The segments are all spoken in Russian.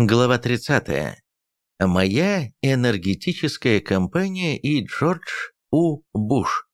Глава 30. Моя энергетическая компания и Джордж У. Буш.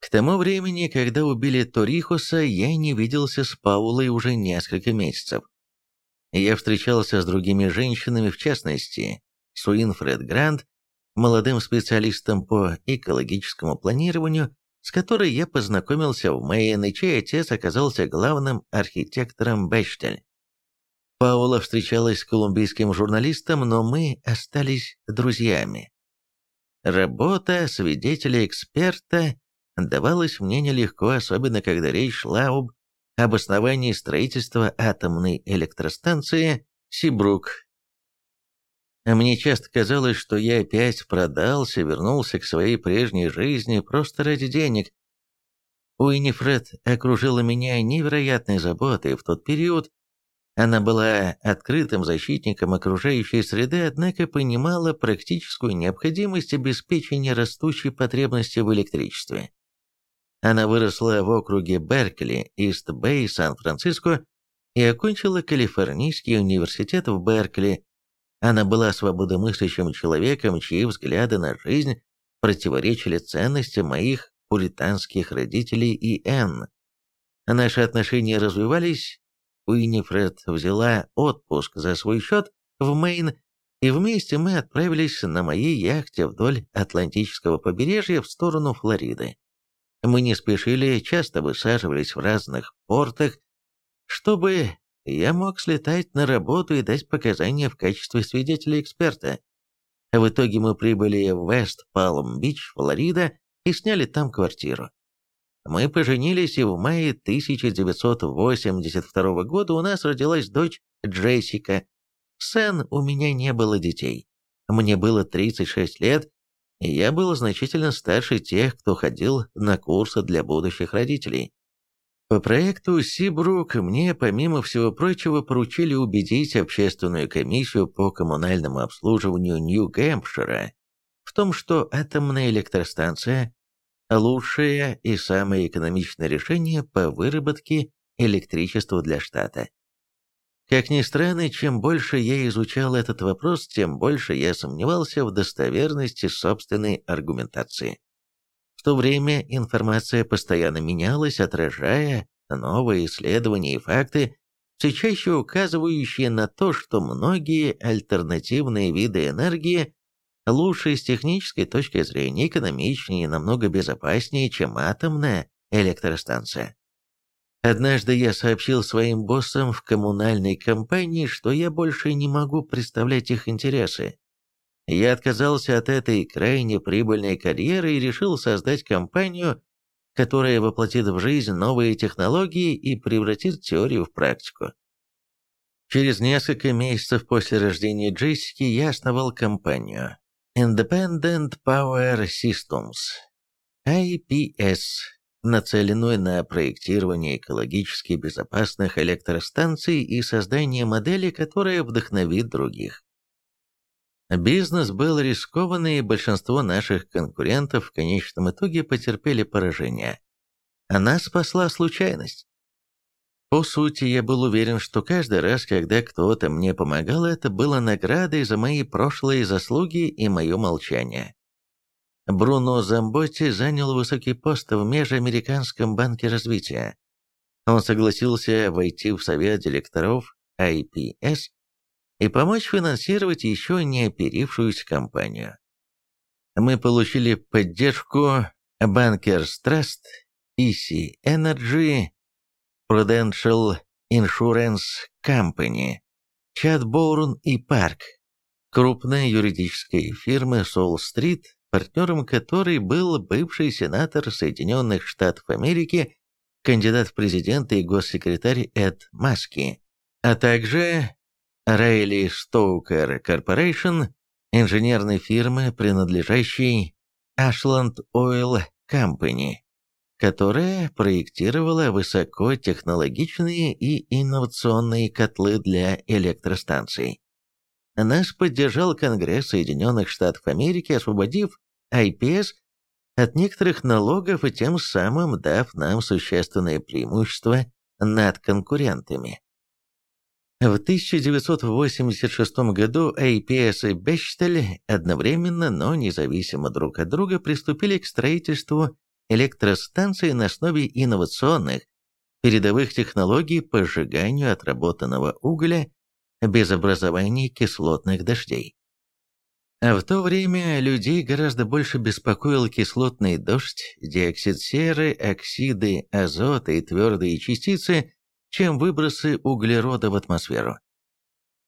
К тому времени, когда убили Торихуса, я не виделся с Паулой уже несколько месяцев. Я встречался с другими женщинами, в частности, с Уинфред Грант, молодым специалистом по экологическому планированию, с которой я познакомился в Мэйн, и чей отец оказался главным архитектором Бэчтель. Паула встречалась с колумбийским журналистом, но мы остались друзьями. Работа свидетеля-эксперта давалась мне нелегко, особенно когда речь шла об обосновании строительства атомной электростанции Сибрук. Мне часто казалось, что я опять продался, вернулся к своей прежней жизни просто ради денег. Уинифред окружила меня невероятной заботой в тот период, она была открытым защитником окружающей среды, однако понимала практическую необходимость обеспечения растущей потребности в электричестве. Она выросла в округе Беркли, Ист-Бэй, Сан-Франциско и окончила Калифорнийский университет в Беркли. Она была свободомыслящим человеком, чьи взгляды на жизнь противоречили ценностям моих пуританских родителей и Энн. Наши отношения развивались Уинифред взяла отпуск за свой счет в Мейн, и вместе мы отправились на моей яхте вдоль Атлантического побережья в сторону Флориды. Мы не спешили, часто высаживались в разных портах, чтобы я мог слетать на работу и дать показания в качестве свидетеля-эксперта. В итоге мы прибыли в Вест-Палм-Бич, Флорида, и сняли там квартиру. Мы поженились, и в мае 1982 года у нас родилась дочь Джессика. Сэн у меня не было детей. Мне было 36 лет, и я был значительно старше тех, кто ходил на курсы для будущих родителей. По проекту Сибрук мне, помимо всего прочего, поручили убедить общественную комиссию по коммунальному обслуживанию Нью-Гэмпшира в том, что атомная электростанция лучшее и самое экономичное решение по выработке электричества для штата. Как ни странно, чем больше я изучал этот вопрос, тем больше я сомневался в достоверности собственной аргументации. В то время информация постоянно менялась, отражая новые исследования и факты, все чаще указывающие на то, что многие альтернативные виды энергии лучше с технической точки зрения, экономичнее и намного безопаснее, чем атомная электростанция. Однажды я сообщил своим боссам в коммунальной компании, что я больше не могу представлять их интересы. Я отказался от этой крайне прибыльной карьеры и решил создать компанию, которая воплотит в жизнь новые технологии и превратит теорию в практику. Через несколько месяцев после рождения Джессики я основал компанию, Independent Power Systems, IPS, нацеленную на проектирование экологически безопасных электростанций и создание модели, которая вдохновит других. Бизнес был рискованный, и большинство наших конкурентов в конечном итоге потерпели поражение. Она спасла случайность. По сути, я был уверен, что каждый раз, когда кто-то мне помогал, это было наградой за мои прошлые заслуги и мое молчание. Бруно Замботти занял высокий пост в Межамериканском банке развития. Он согласился войти в совет директоров IPS и помочь финансировать еще не оперившуюся компанию. Мы получили поддержку Bankers Trust, EC Energy, Prudential Insurance Company, Chadbourne и Parke, крупная юридическая фирма с Уолл-стрит, партнером которой был бывший сенатор Соединенных Штатов Америки, кандидат в президенты и госсекретарь Эд Маски, а также Riley Stoker Corporation, инженерной фирмы, принадлежащей Ashland Oil Company которая проектировала высокотехнологичные и инновационные котлы для электростанций. Нас поддержал Конгресс Соединенных Штатов Америки, освободив IPS от некоторых налогов и тем самым дав нам существенное преимущество над конкурентами. В 1986 году APS и Бechtel одновременно, но независимо друг от друга приступили к строительству электростанции на основе инновационных, передовых технологий по сжиганию отработанного угля без образования кислотных дождей. А в то время людей гораздо больше беспокоил кислотный дождь, диоксид серы, оксиды азота и твердые частицы, чем выбросы углерода в атмосферу.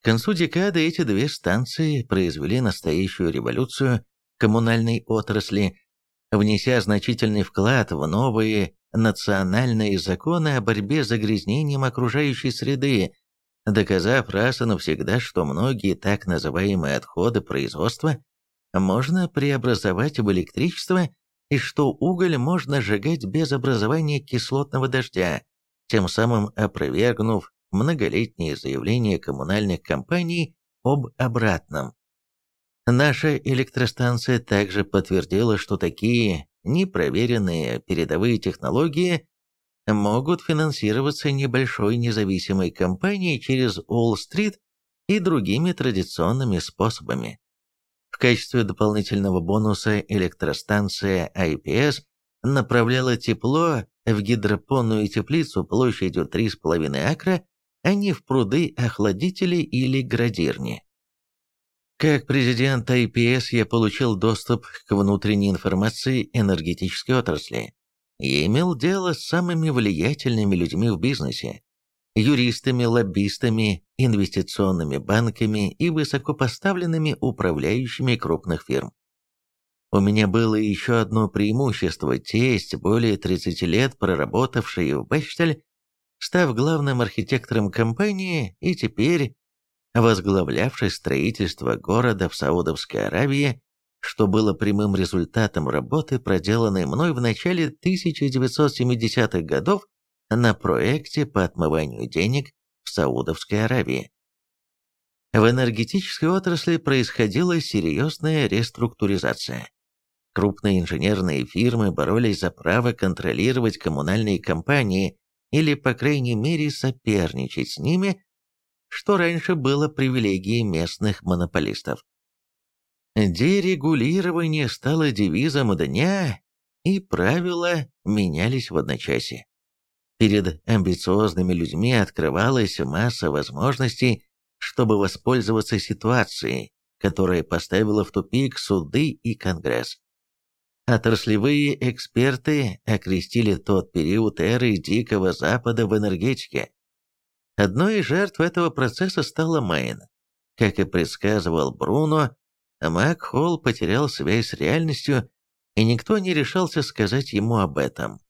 К концу декады эти две станции произвели настоящую революцию коммунальной отрасли, внеся значительный вклад в новые национальные законы о борьбе с загрязнением окружающей среды, доказав раз и навсегда, что многие так называемые отходы производства можно преобразовать в электричество и что уголь можно сжигать без образования кислотного дождя, тем самым опровергнув многолетние заявления коммунальных компаний об обратном. Наша электростанция также подтвердила, что такие непроверенные передовые технологии могут финансироваться небольшой независимой компанией через Уолл-стрит и другими традиционными способами. В качестве дополнительного бонуса электростанция IPS направляла тепло в гидропонную теплицу площадью 3,5 акра, а не в пруды охладителей или градирни. Как президент IPS я получил доступ к внутренней информации энергетической отрасли. Я имел дело с самыми влиятельными людьми в бизнесе, юристами, лоббистами, инвестиционными банками и высокопоставленными управляющими крупных фирм. У меня было еще одно преимущество – тесть, более 30 лет проработавший в Бechtel, став главным архитектором компании и теперь возглавлявший строительство города в Саудовской Аравии, что было прямым результатом работы, проделанной мной в начале 1970-х годов на проекте по отмыванию денег в Саудовской Аравии. В энергетической отрасли происходила серьезная реструктуризация. Крупные инженерные фирмы боролись за право контролировать коммунальные компании или, по крайней мере, соперничать с ними, что раньше было привилегией местных монополистов. Дерегулирование стало девизом дня, и правила менялись в одночасье. Перед амбициозными людьми открывалась масса возможностей, чтобы воспользоваться ситуацией, которая поставила в тупик суды и Конгресс. Отраслевые эксперты окрестили тот период эры Дикого Запада в энергетике. Одной из жертв этого процесса стала Мэйн. Как и предсказывал Бруно, Мак Холл потерял связь с реальностью, и никто не решался сказать ему об этом.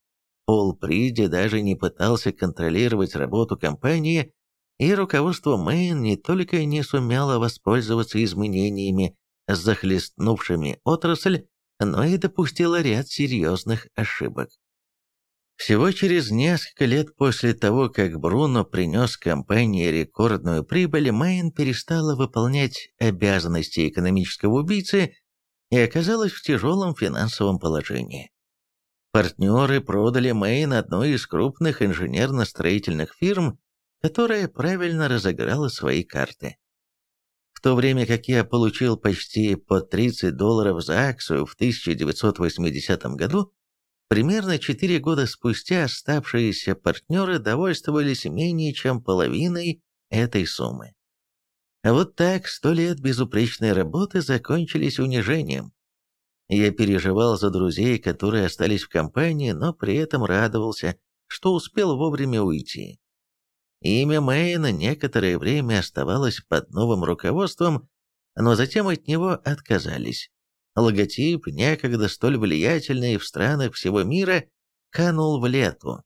Пол Приди даже не пытался контролировать работу компании, и руководство Мэйн не только не сумело воспользоваться изменениями, захлестнувшими отрасль, но и допустила ряд серьезных ошибок. Всего через несколько лет после того, как Бруно принес компании рекордную прибыль, Мэйн перестала выполнять обязанности экономического убийцы и оказалась в тяжелом финансовом положении. Партнеры продали Мэйн одной из крупных инженерно-строительных фирм, которая правильно разыграла свои карты в то время как я получил почти по 30 долларов за акцию в 1980 году, примерно 4 года спустя оставшиеся партнеры довольствовались менее чем половиной этой суммы. Вот так сто лет безупречной работы закончились унижением. Я переживал за друзей, которые остались в компании, но при этом радовался, что успел вовремя уйти. Имя Мэйна некоторое время оставалось под новым руководством, но затем от него отказались. Логотип, некогда столь влиятельный в странах всего мира, канул в лету.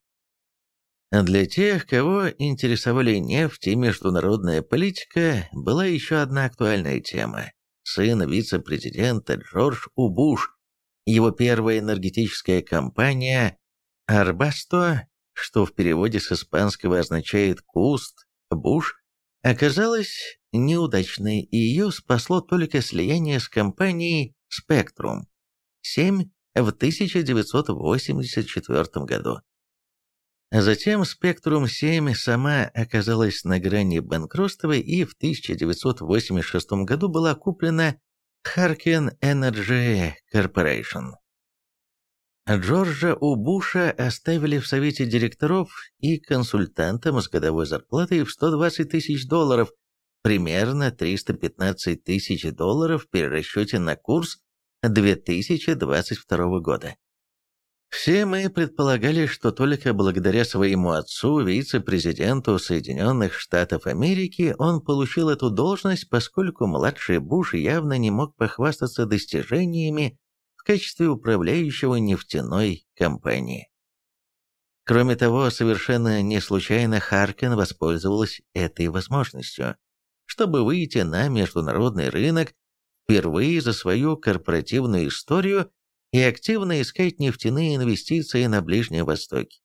Для тех, кого интересовали нефть и международная политика, была еще одна актуальная тема. Сын вице-президента Джордж Убуш, его первая энергетическая компания «Арбасто» что в переводе с испанского означает «куст», «буш», оказалась неудачной, и ее спасло только слияние с компанией Spectrum 7 в 1984 году. Затем Spectrum-7 сама оказалась на грани банкротства и в 1986 году была куплена Harken Energy Corporation. Джорджа У. Буша оставили в Совете директоров и консультантом с годовой зарплатой в 120 тысяч долларов, примерно 315 тысяч долларов в перерасчете на курс 2022 года. Все мы предполагали, что только благодаря своему отцу, вице-президенту Соединенных Штатов Америки, он получил эту должность, поскольку младший Буш явно не мог похвастаться достижениями в качестве управляющего нефтяной компании. Кроме того, совершенно не случайно Харкен воспользовалась этой возможностью, чтобы выйти на международный рынок впервые за свою корпоративную историю и активно искать нефтяные инвестиции на Ближнем Востоке.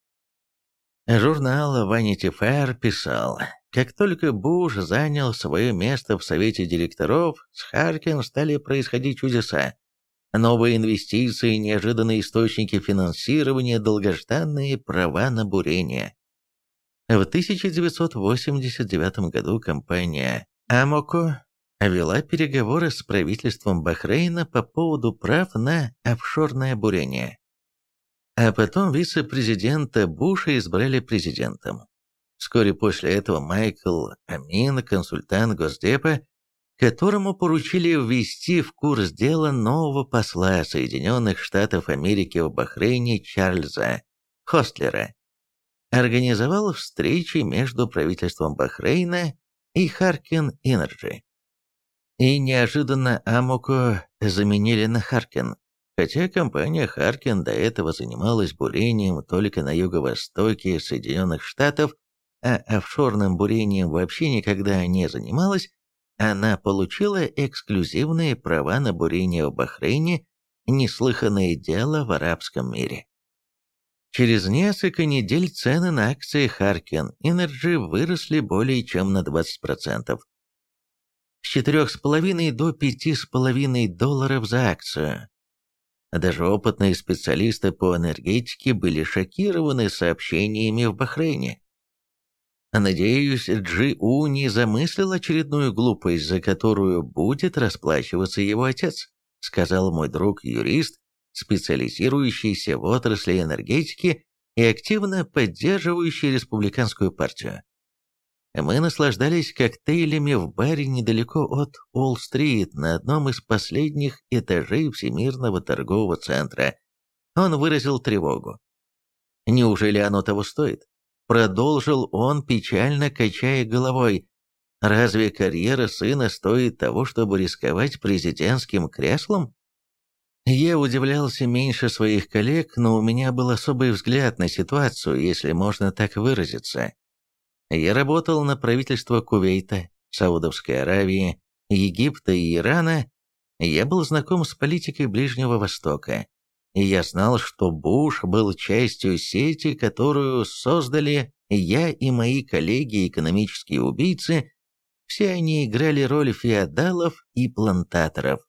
Журнал Vanity Fair писал, как только Буш занял свое место в Совете директоров, с Харкин стали происходить чудеса. Новые инвестиции, неожиданные источники финансирования, долгожданные права на бурение. В 1989 году компания Амоко вела переговоры с правительством Бахрейна по поводу прав на офшорное бурение. А потом вице-президента Буша избрали президентом. Вскоре после этого Майкл Амин, консультант Госдепа, которому поручили ввести в курс дела нового посла Соединенных Штатов Америки в Бахрейне Чарльза Хостлера, организовал встречи между правительством Бахрейна и Harken Energy. И неожиданно Amoco заменили на Harken, хотя компания Harken до этого занималась бурением только на юго-востоке Соединенных Штатов, а офшорным бурением вообще никогда не занималась, она получила эксклюзивные права на бурение в Бахрейне, неслыханное дело в арабском мире. Через несколько недель цены на акции Harken Energy выросли более чем на 20%, с 4,5 до 5,5 долларов за акцию. Даже опытные специалисты по энергетике были шокированы сообщениями в Бахрейне. Надеюсь, Джи-У не замыслил очередную глупость, за которую будет расплачиваться его отец, сказал мой друг-юрист, специализирующийся в отрасли энергетики и активно поддерживающий республиканскую партию. Мы наслаждались коктейлями в баре недалеко от Уолл-стрит на одном из последних этажей Всемирного торгового центра. Он выразил тревогу. Неужели оно того стоит? Продолжил он, печально качая головой. Разве карьера сына стоит того, чтобы рисковать президентским креслом? Я удивлялся меньше своих коллег, но у меня был особый взгляд на ситуацию, если можно так выразиться. Я работал на правительство Кувейта, Саудовской Аравии, Египта и Ирана. Я был знаком с политикой Ближнего Востока. И я знал, что Буш был частью сети, которую создали я и мои коллеги-экономические убийцы. Все они играли роль феодалов и плантаторов.